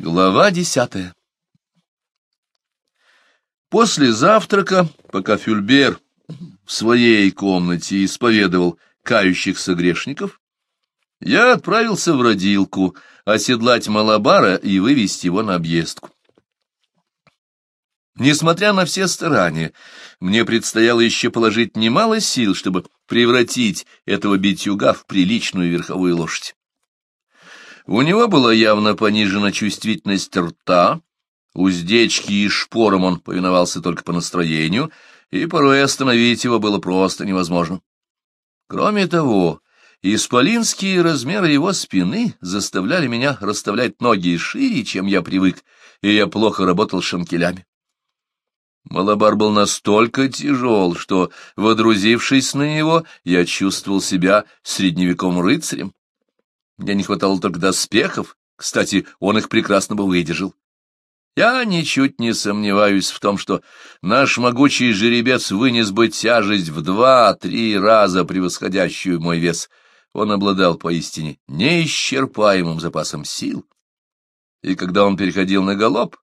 Глава десятая После завтрака, пока Фюльбер в своей комнате исповедовал кающихся грешников, я отправился в родилку оседлать Малабара и вывести его на объездку. Несмотря на все старания, мне предстояло еще положить немало сил, чтобы превратить этого битюга в приличную верховую лошадь. У него была явно понижена чувствительность рта, уздечки и шпором он повиновался только по настроению, и порой остановить его было просто невозможно. Кроме того, исполинские размеры его спины заставляли меня расставлять ноги шире, чем я привык, и я плохо работал шанкелями. Малабар был настолько тяжел, что, водрузившись на него, я чувствовал себя средневековым рыцарем. Мне не хватало только доспехов. Кстати, он их прекрасно бы выдержал. Я ничуть не сомневаюсь в том, что наш могучий жеребец вынес бы тяжесть в два-три раза превосходящую мой вес. Он обладал поистине неисчерпаемым запасом сил. И когда он переходил на галоп,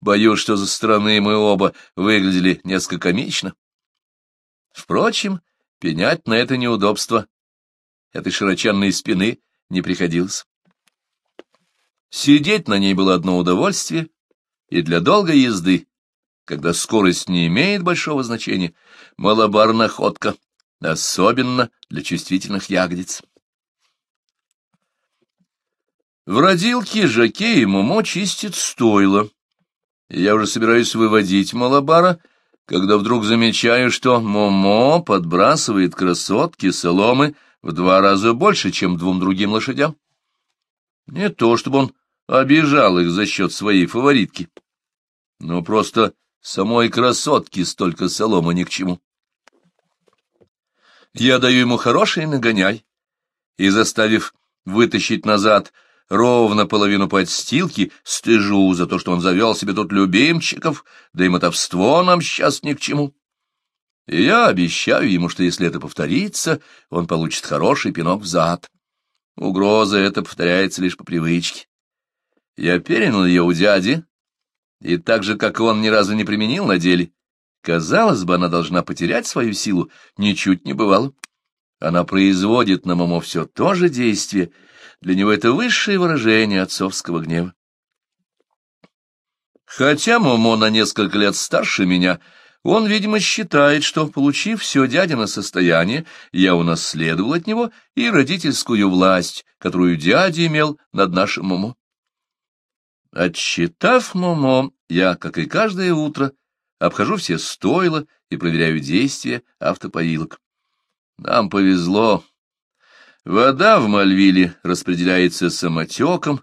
боюсь, что за стороны мы оба выглядели несколько комично. Впрочем, пенять на это неудобство этой широченной спины не приходилось. Сидеть на ней было одно удовольствие, и для долгой езды, когда скорость не имеет большого значения, малобар ходка особенно для чувствительных ягодиц. В родилке Жаке и Мумо чистит стойло. Я уже собираюсь выводить малобара, когда вдруг замечаю, что Момо подбрасывает Красотке соломы, в два раза больше, чем двум другим лошадям. Не то, чтобы он обижал их за счет своей фаворитки, но просто самой Красотке столько соломы ни к чему. Я даю ему хороший нагоняй, и, заставив вытащить назад ровно половину подстилки, стыжу за то, что он завел себе тут любимчиков, да и мотовство нам сейчас ни к чему и я обещаю ему, что если это повторится, он получит хороший пинок в зад. Угроза эта повторяется лишь по привычке. Я перенял ее у дяди, и так же, как он ни разу не применил на деле, казалось бы, она должна потерять свою силу, ничуть не бывало. Она производит на Момо все то же действие, для него это высшее выражение отцовского гнева. Хотя Момо на несколько лет старше меня — он, видимо, считает, что, получив все дядино состояние, я унаследовал от него и родительскую власть, которую дядя имел над нашим Момо. Отчитав Момо, я, как и каждое утро, обхожу все стойла и проверяю действия автопоилок. Нам повезло. Вода в Мальвиле распределяется самотеком,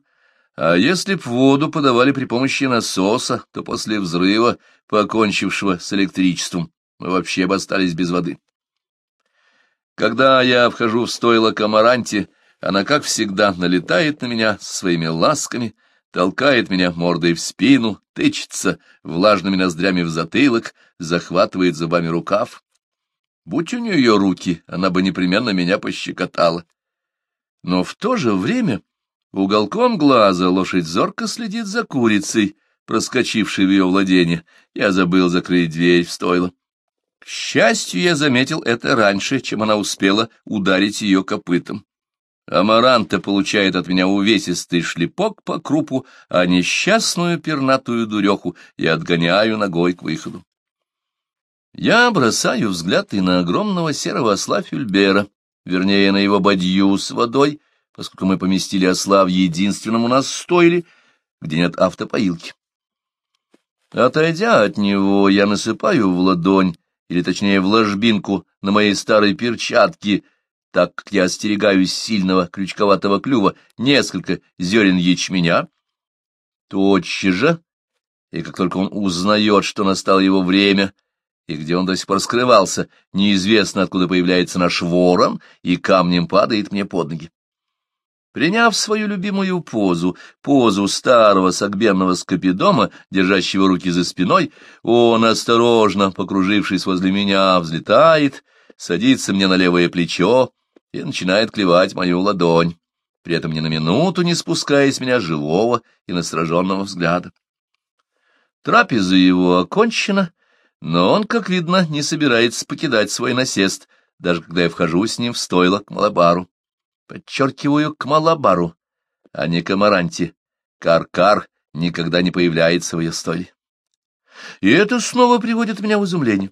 а если б воду подавали при помощи насоса, то после взрыва, покончившего с электричеством, мы вообще бы остались без воды. Когда я вхожу в стойло Камаранти, она, как всегда, налетает на меня своими ласками, толкает меня мордой в спину, тычется влажными ноздрями в затылок, захватывает зубами рукав. Будь у нее руки, она бы непременно меня пощекотала. Но в то же время Уголком глаза лошадь зорко следит за курицей, проскочившей в ее владение. Я забыл закрыть дверь в стойло. К счастью, я заметил это раньше, чем она успела ударить ее копытом. Амаранта получает от меня увесистый шлепок по крупу, а несчастную пернатую дуреху я отгоняю ногой к выходу. Я бросаю взгляд и на огромного серого осла Фюльбера, вернее, на его бадью с водой, поскольку мы поместили осла в единственном у нас стойле, где нет автопоилки. Отойдя от него, я насыпаю в ладонь, или точнее в ложбинку на моей старой перчатке, так как я остерегаюсь сильного крючковатого клюва, несколько зерен ячменя. Тотчас же, и как только он узнает, что настало его время, и где он до сих пор скрывался, неизвестно, откуда появляется наш ворон, и камнем падает мне под ноги. Приняв свою любимую позу, позу старого сагбенного скопидома, держащего руки за спиной, он, осторожно покружившись возле меня, взлетает, садится мне на левое плечо и начинает клевать мою ладонь, при этом ни на минуту не спуская с меня живого и настороженного взгляда. Трапеза его окончена, но он, как видно, не собирается покидать свой насест, даже когда я вхожу с ним в стойло к малобару. Подчеркиваю, к Малабару, а не к Амаранте. Кар-кар никогда не появляется в ее стойле. И это снова приводит меня в изумление.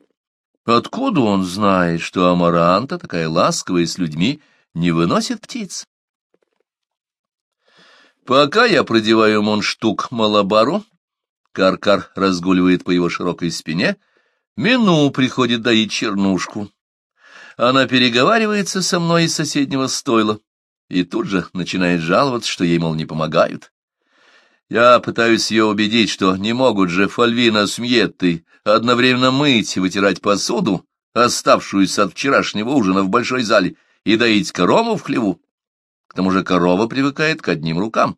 Откуда он знает, что Амаранта, такая ласковая с людьми, не выносит птиц? Пока я продеваю монштук Малабару, Каркар -кар разгуливает по его широкой спине, Мину приходит доить чернушку, она переговаривается со мной из соседнего стойла и тут же начинает жаловаться, что ей, мол, не помогают. Я пытаюсь ее убедить, что не могут же Фальвина с Мьеттой одновременно мыть и вытирать посуду, оставшуюся от вчерашнего ужина в большой зале, и доить корову в хлеву. К тому же корова привыкает к одним рукам.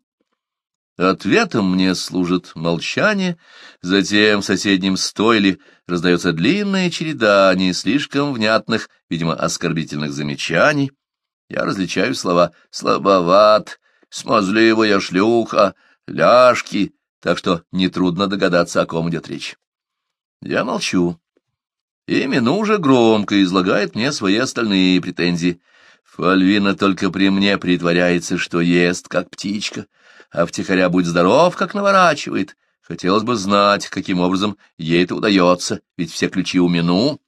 Ответом мне служит молчание, затем в соседнем стойле раздается длинная череда не слишком внятных, видимо, оскорбительных замечаний. Я различаю слова «слабоват», «смазливая шлюха», «ляжки», так что нетрудно догадаться, о ком идет речь. Я молчу. Именно уже громко излагает мне свои остальные претензии. Фальвина только при мне притворяется, что ест, как птичка — а втихаря будь здоров, как наворачивает. Хотелось бы знать, каким образом ей это удается, ведь все ключи у Мину.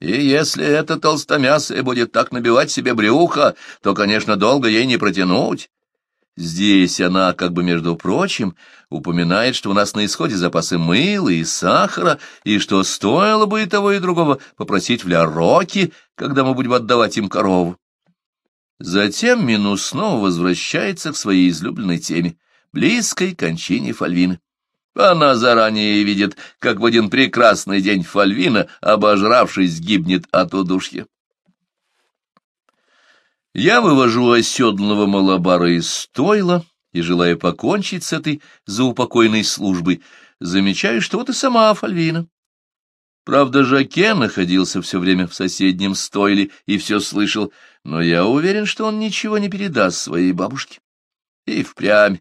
И если эта толстомясая будет так набивать себе брюхо, то, конечно, долго ей не протянуть. Здесь она, как бы между прочим, упоминает, что у нас на исходе запасы мыла и сахара, и что стоило бы и того, и другого попросить в Ля-Роке, когда мы будем отдавать им корову. Затем Мину снова возвращается к своей излюбленной теме близкой кончине Фальвины. Она заранее видит, как в один прекрасный день Фальвина, обожравшись, гибнет от удушья. Я вывожу оседлого малобара из стойла и, желая покончить с этой заупокойной службой, замечаю, что вот и сама Фальвина. Правда, Жаке находился все время в соседнем стойле и все слышал, но я уверен, что он ничего не передаст своей бабушке. И впрямь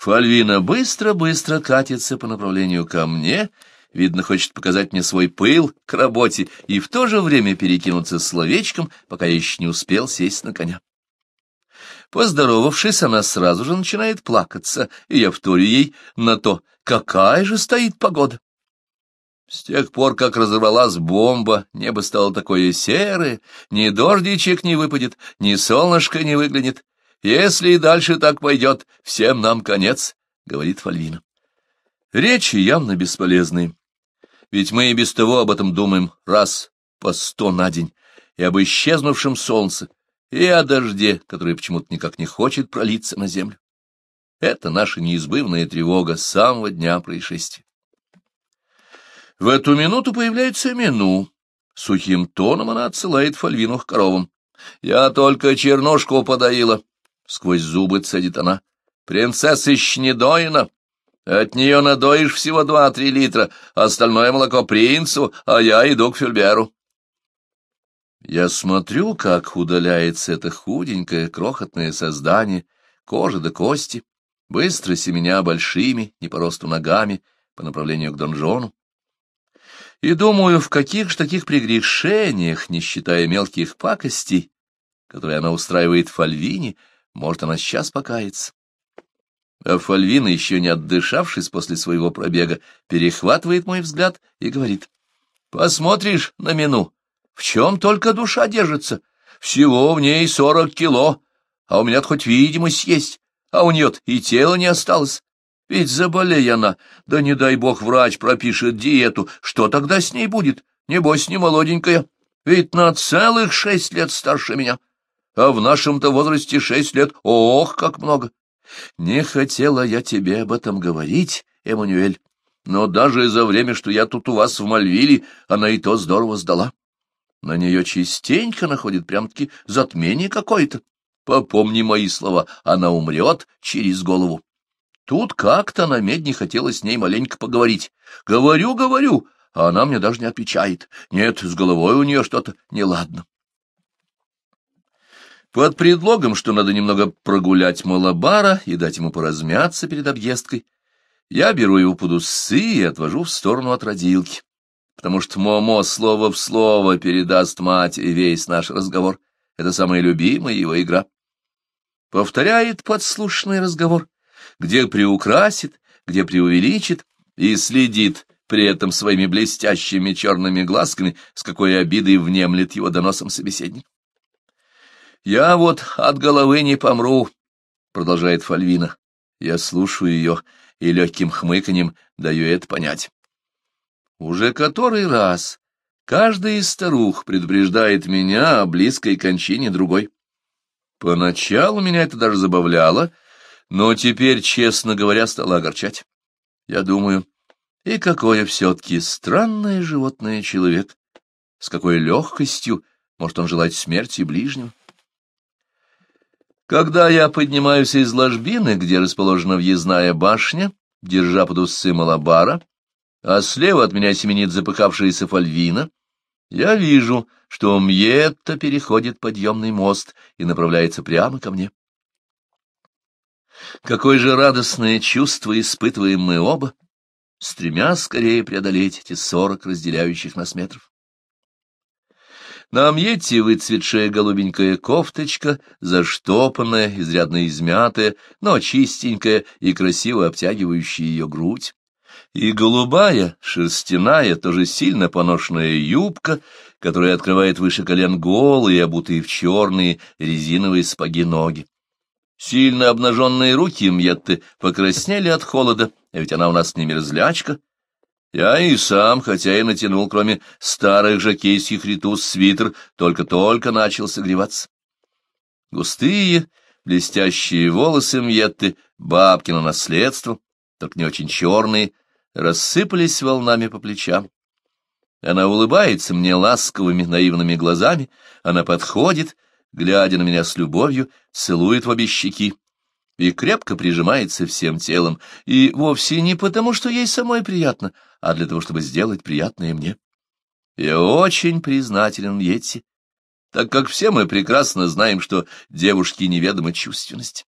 Фальвина быстро-быстро катится по направлению ко мне, видно, хочет показать мне свой пыл к работе и в то же время перекинуться словечком, пока я еще не успел сесть на коня. Поздоровавшись, она сразу же начинает плакаться, и я вторю ей на то, какая же стоит погода. С тех пор, как разорвалась бомба, небо стало такое серое, ни дождичек не выпадет, ни солнышко не выглянет, если и дальше так пойдет, всем нам конец, — говорит Фальвина. Речи явно бесполезны, ведь мы и без того об этом думаем раз по сто на день, и об исчезнувшем солнце, и о дожде, который почему-то никак не хочет пролиться на землю. Это наша неизбывная тревога с самого дня происшествия. В эту минуту появляется Мину. Сухим тоном она отсылает Фальвину к коровам. «Я только чернушку подоила. — сквозь зубы цедит она. — Принцесса Щнедоина! От нее надоишь всего два-три литра, остальное молоко принцу, а я иду к Фюльберу. Я смотрю, как удаляется это худенькое, крохотное создание, кожа до кости, быстро семеня большими, не по росту ногами, по направлению к донжону. И думаю, в каких же таких прегрешениях, не считая мелких пакостей, которые она устраивает в Фальвине, может, она сейчас покается. А Фальвина, еще не отдышавшись после своего пробега, перехватывает мой взгляд и говорит. «Посмотришь на мину, в чем только душа держится. Всего в ней сорок кило, а у меня хоть видимость есть, а у нее и тела не осталось. Ведь заболей она, да не дай бог врач пропишет диету, что тогда с ней будет? Небось, не молоденькая, ведь на целых шесть лет старше меня» а в нашем-то возрасте шесть лет. Ох, как много! Не хотела я тебе об этом говорить, Эммануэль, но даже за время, что я тут у вас в Мальвиле, она и то здорово сдала. На нее частенько находит прям-таки затмение какое-то. Попомни мои слова, она умрет через голову. Тут как-то на медне хотела с ней маленько поговорить. Говорю, говорю, а она мне даже не отвечает. Нет, с головой у нее что-то неладно. Под предлогом, что надо немного прогулять малобара и дать ему поразмяться перед объездкой, я беру его под усы и отвожу в сторону от родилки, потому что Момо слово в слово передаст матери весь наш разговор. Это самая любимая его игра. Повторяет подслушанный разговор, где приукрасит, где преувеличит, и следит при этом своими блестящими черными глазками, с какой обидой внемлет его доносом собеседник. Я вот от голода не помру, — продолжает Фальвина. Я слушаю ее и легким хмыканьем даю это понять. Уже который раз каждый из старух предупреждает меня о близкой кончине другой. Поначалу меня это даже забавляло, но теперь, честно говоря, стало огорчать. Я думаю, и какое все-таки странное животное человек, с какой легкостью может он желать смерти ближнего. Когда я поднимаюсь из ложбины, где расположена въездная башня, держа под усы малабара, а слева от меня семенит запыхавшаяся фальвина, я вижу, что Мьетта переходит подъемный мост и направляется прямо ко мне. Какое же радостное чувство испытываем мы оба, стремя скорее преодолеть эти сорок разделяющих нас метров. На амьете выцветшая голубенькая кофточка, заштопанная, изрядно измятая, но чистенькая и красиво обтягивающая ее грудь. И голубая, шерстяная, тоже сильно поношенная юбка, которая открывает выше колен голые, обутые в черные резиновые спаги ноги. Сильно обнаженные руки Мьетты покраснели от холода, а ведь она у нас не мерзлячка, я и сам, хотя и натянул, кроме старых жакейских ритус, свитер, только-только начал согреваться. Густые, блестящие волосы Мьетты, бабкино наследство, только не очень черные, рассыпались волнами по плечам. Она улыбается мне ласковыми, наивными глазами, она подходит, глядя на меня с любовью, целует в обе щеки, и крепко прижимается всем телом, и вовсе не потому, что ей самой приятно, а для того, чтобы сделать приятное мне. Я очень признателен Йетти, так как все мы прекрасно знаем, что девушке неведома чувственность.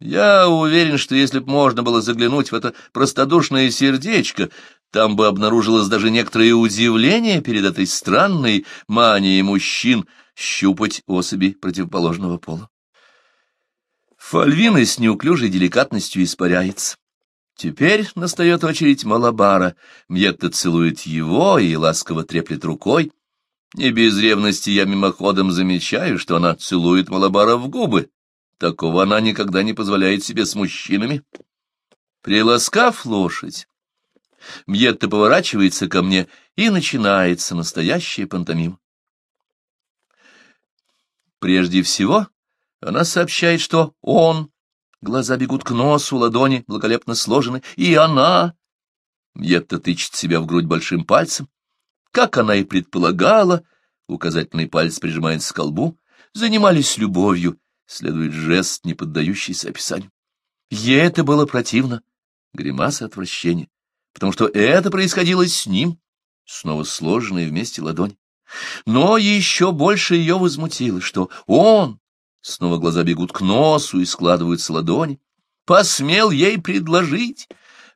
Я уверен, что если б можно было заглянуть в это простодушное сердечко, там бы обнаружилось даже некоторое удивление перед этой странной манией мужчин щупать особи противоположного пола. Фольвина с неуклюжей деликатностью испаряется. Теперь настает очередь Малабара. Мьетта целует его и ласково треплет рукой. Не без ревности я мимоходом замечаю, что она целует Малабара в губы. Такого она никогда не позволяет себе с мужчинами. Приласкав лошадь, Мьетта поворачивается ко мне, и начинается настоящая пантомим. Прежде всего, она сообщает, что он, глаза бегут к носу, ладони благолепно сложены, и она... Етта тычет себя в грудь большим пальцем. Как она и предполагала, указательный палец прижимается к колбу, занимались любовью, следует жест, не поддающийся описанию. Ей это было противно, гримаса отвращения, потому что это происходило с ним, снова сложенные вместе ладони. Но еще больше ее возмутило, что он, Снова глаза бегут к носу и складываются ладони. Посмел ей предложить,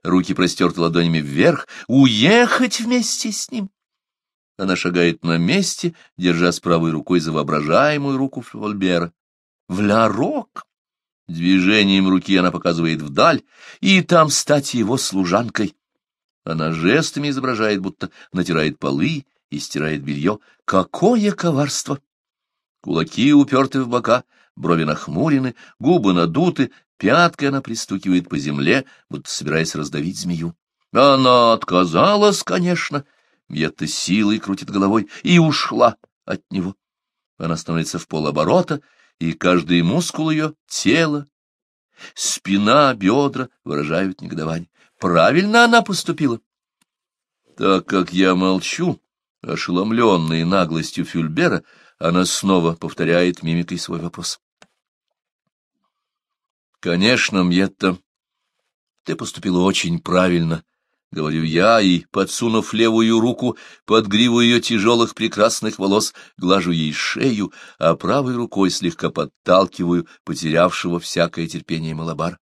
руки простерты ладонями вверх, уехать вместе с ним. Она шагает на месте, держа с правой рукой за воображаемую руку Фольбера. Влярок! Движением руки она показывает вдаль, и там стать его служанкой. Она жестами изображает, будто натирает полы и стирает белье. Какое коварство! Кулаки уперты в бока, брови нахмурены, губы надуты, пяткой она пристукивает по земле, будто собираясь раздавить змею. Она отказалась, конечно, Мьетта силой крутит головой и ушла от него. Она становится в полоборота, и каждый мускул ее, тело, спина, бедра выражают негодование. Правильно она поступила. Так как я молчу, ошеломленный наглостью Фюльбера, она снова повторяет мимикой свой вопрос. Конечно, Мьетта, ты поступила очень правильно, — говорю я, и, подсунув левую руку под гриву ее тяжелых прекрасных волос, глажу ей шею, а правой рукой слегка подталкиваю потерявшего всякое терпение Малабар,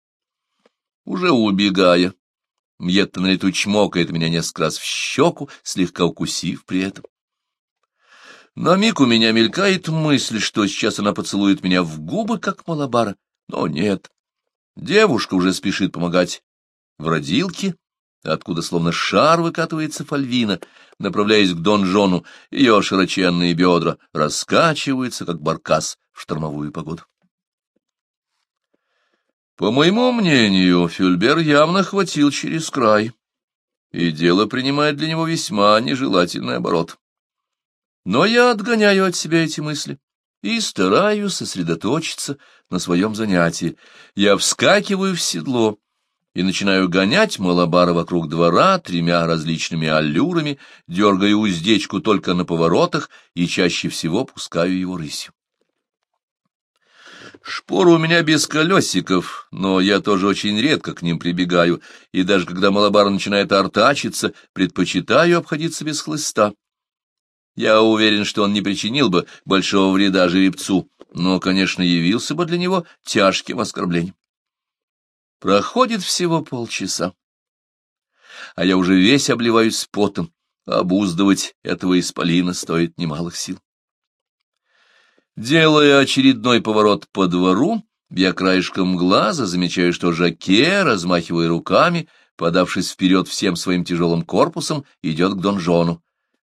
Уже убегая, Мьетта на лету чмокает меня несколько раз в щеку, слегка укусив при этом. На миг у меня мелькает мысль, что сейчас она поцелует меня в губы, как малобара, но нет. Девушка уже спешит помогать в родилке, откуда словно шар выкатывается фальвина, направляясь к донжону, ее широченные бедра раскачиваются, как баркас в штормовую погоду. По моему мнению, Фюльбер явно хватил через край, и дело принимает для него весьма нежелательный оборот. Но я отгоняю от себя эти мысли и стараюсь сосредоточиться на своем занятии. Я вскакиваю в седло и начинаю гонять малобара вокруг двора тремя различными аллюрами, дергая уздечку только на поворотах и чаще всего пускаю его рысью. Шпоры у меня без колесиков, но я тоже очень редко к ним прибегаю, и даже когда малобар начинает артачиться, предпочитаю обходиться без хлыста. Я уверен, что он не причинил бы большого вреда жеребцу, но, конечно, явился бы для него тяжким оскорблением. Проходит всего полчаса, а я уже весь обливаюсь потом. Обуздывать этого исполина стоит немалых сил. Делая очередной поворот по двору, я краешком глаза замечаю, что Жаке, размахивая руками, подавшись вперед всем своим тяжелым корпусом, идет к донжону.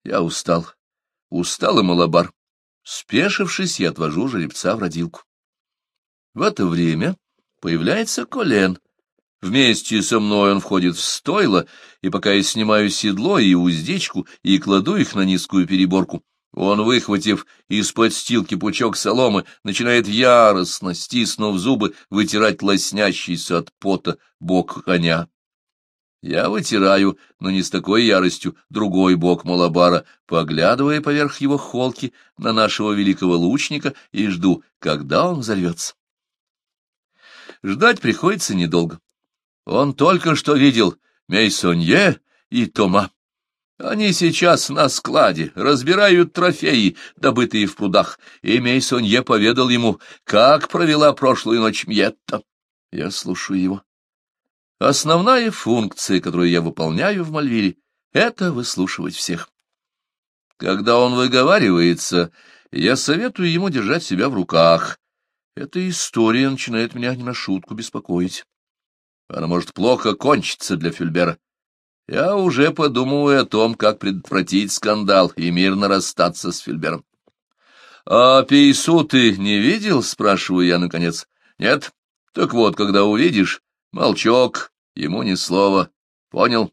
Я устал. Усталый малобар. Спешившись, я отвожу жеребца в родилку. В это время появляется Колен. Вместе со мной он входит в стойло, и пока я снимаю седло и уздечку и кладу их на низкую переборку, он, выхватив из-под стилки пучок соломы, начинает яростно, стиснув зубы, вытирать лоснящийся от пота бок коня. Я вытираю, но не с такой яростью, другой бок Малабара, поглядывая поверх его холки на нашего великого лучника и жду, когда он взорвется. Ждать приходится недолго. Он только что видел Мейсонье и Тома. Они сейчас на складе, разбирают трофеи, добытые в прудах, и Мейсонье поведал ему, как провела прошлую ночь Мьетта. Я слушаю его. Основная функция, которую я выполняю в Мальвиле, — это выслушивать всех. Когда он выговаривается, я советую ему держать себя в руках. Эта история начинает меня не на шутку беспокоить. Она может плохо кончиться для Фюльбера. Я уже подумываю о том, как предотвратить скандал и мирно расстаться с Фюльбером. — А Пейсу ты не видел? — спрашиваю я, наконец. — Нет? Так вот, когда увидишь, Молчок, ему ни слова. Понял?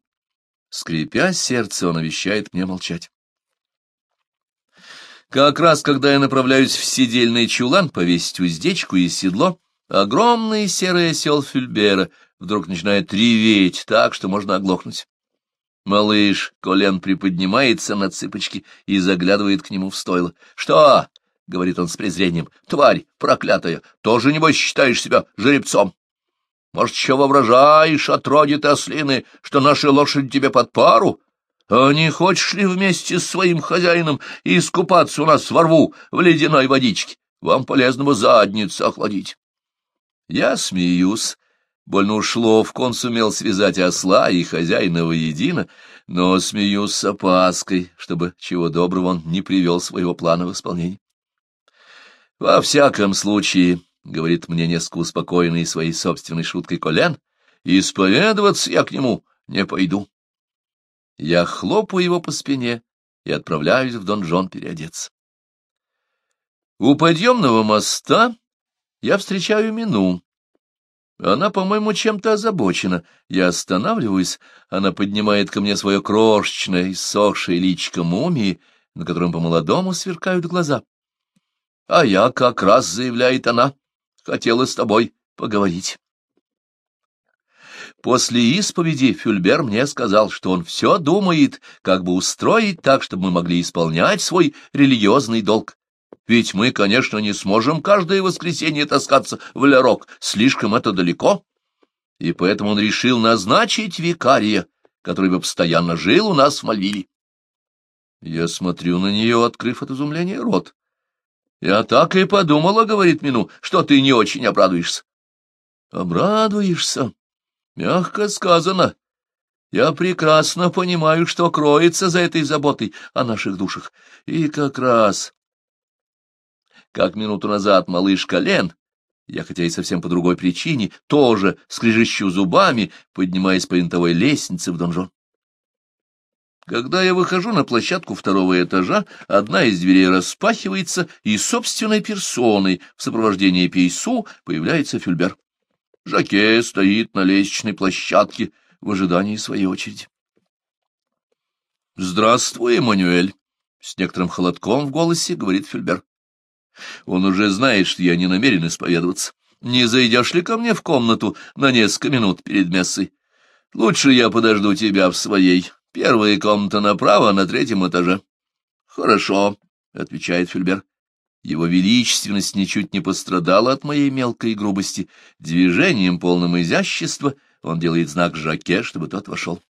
Скрипя сердце, он обещает мне молчать. Как раз, когда я направляюсь в сидельный чулан повесить уздечку и седло, огромный серый осел Фюльбера вдруг начинает реветь так, что можно оглохнуть. Малыш колен приподнимается на цыпочки и заглядывает к нему в стойло. — Что? — говорит он с презрением. — Тварь проклятая, тоже, небось, считаешь себя жеребцом. Может, еще воображаешь, отродит ослины, что наши лошади тебе под пару? А не хочешь ли вместе с своим хозяином искупаться у нас во рву в ледяной водичке? Вам полезного бы задницу охладить. Я смеюсь. Больно ушло, в кон сумел связать осла и хозяина воедино, но смеюсь с опаской, чтобы чего доброго он не привел своего плана в исполнение. Во всяком случае, — говорит мне несколько успокоенный своей собственной шуткой Колен, — «исповедоваться я к нему не пойду». Я хлопаю его по спине и отправляюсь в донжон переодеться. У подъемного моста я встречаю Мину. Она, по-моему, чем-то озабочена. Я останавливаюсь, она поднимает ко мне свое крошечное, иссохшее личико мумии, на котором по-молодому сверкают глаза. — А я как раз, — заявляет она, хотела с тобой поговорить. После исповеди Фюльбер мне сказал, что он все думает, как бы устроить так, чтобы мы могли исполнять свой религиозный долг. Ведь мы, конечно, не сможем каждое воскресенье таскаться в Лярок, слишком это далеко. И поэтому он решил назначить викария, который бы постоянно жил у нас в Мальвиле. Я смотрю на нее, открыв от изумления рот. Я так и подумала, — говорит Мину, — что ты не очень обрадуешься. Обрадуешься? Мягко сказано. Я прекрасно понимаю, что кроется за этой заботой о наших душах. И как раз... Как минуту назад малышка Лен, я хотя и совсем по другой причине, тоже скрежещу зубами, поднимаясь по винтовой лестнице в донжон. Когда я выхожу на площадку второго этажа, одна из дверей распахивается, и собственной персоной в сопровождении Пейсу появляется Фюльбер. Жаке стоит на лестничной площадке в ожидании своей очереди. «Здравствуй, Эммануэль!» — с некоторым холодком в голосе говорит Фюльбер. «Он уже знает, что я не намерен исповедоваться. Не зайдешь ли ко мне в комнату на несколько минут перед мессой? Лучше я подожду тебя в своей». Первая комната направо, на третьем этаже. — Хорошо, — отвечает Фильбер. Его величественность ничуть не пострадала от моей мелкой грубости. Движением, полным изящества, он делает знак Жаке, чтобы тот вошел.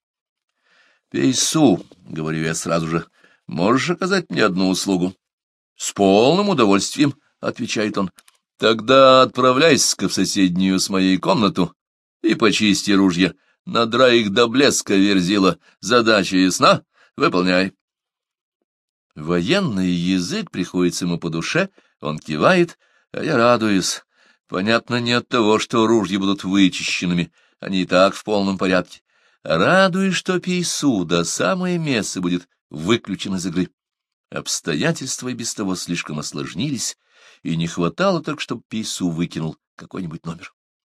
— Пейсу, — говорю я сразу же, — можешь оказать мне одну услугу? — С полным удовольствием, — отвечает он. — Тогда отправляйся-ка в соседнюю с моей комнату и почисти ружья, Надра их до блеска, верзила. Задача ясна? Выполняй. Военный язык приходится ему по душе, он кивает, а я радуюсь. Понятно не от того, что ружья будут вычищенными, они и так в полном порядке. Радуюсь, что пейсу до самое место будет выключен из игры. Обстоятельства и без того слишком осложнились, и не хватало только, чтобы пейсу выкинул какой-нибудь номер.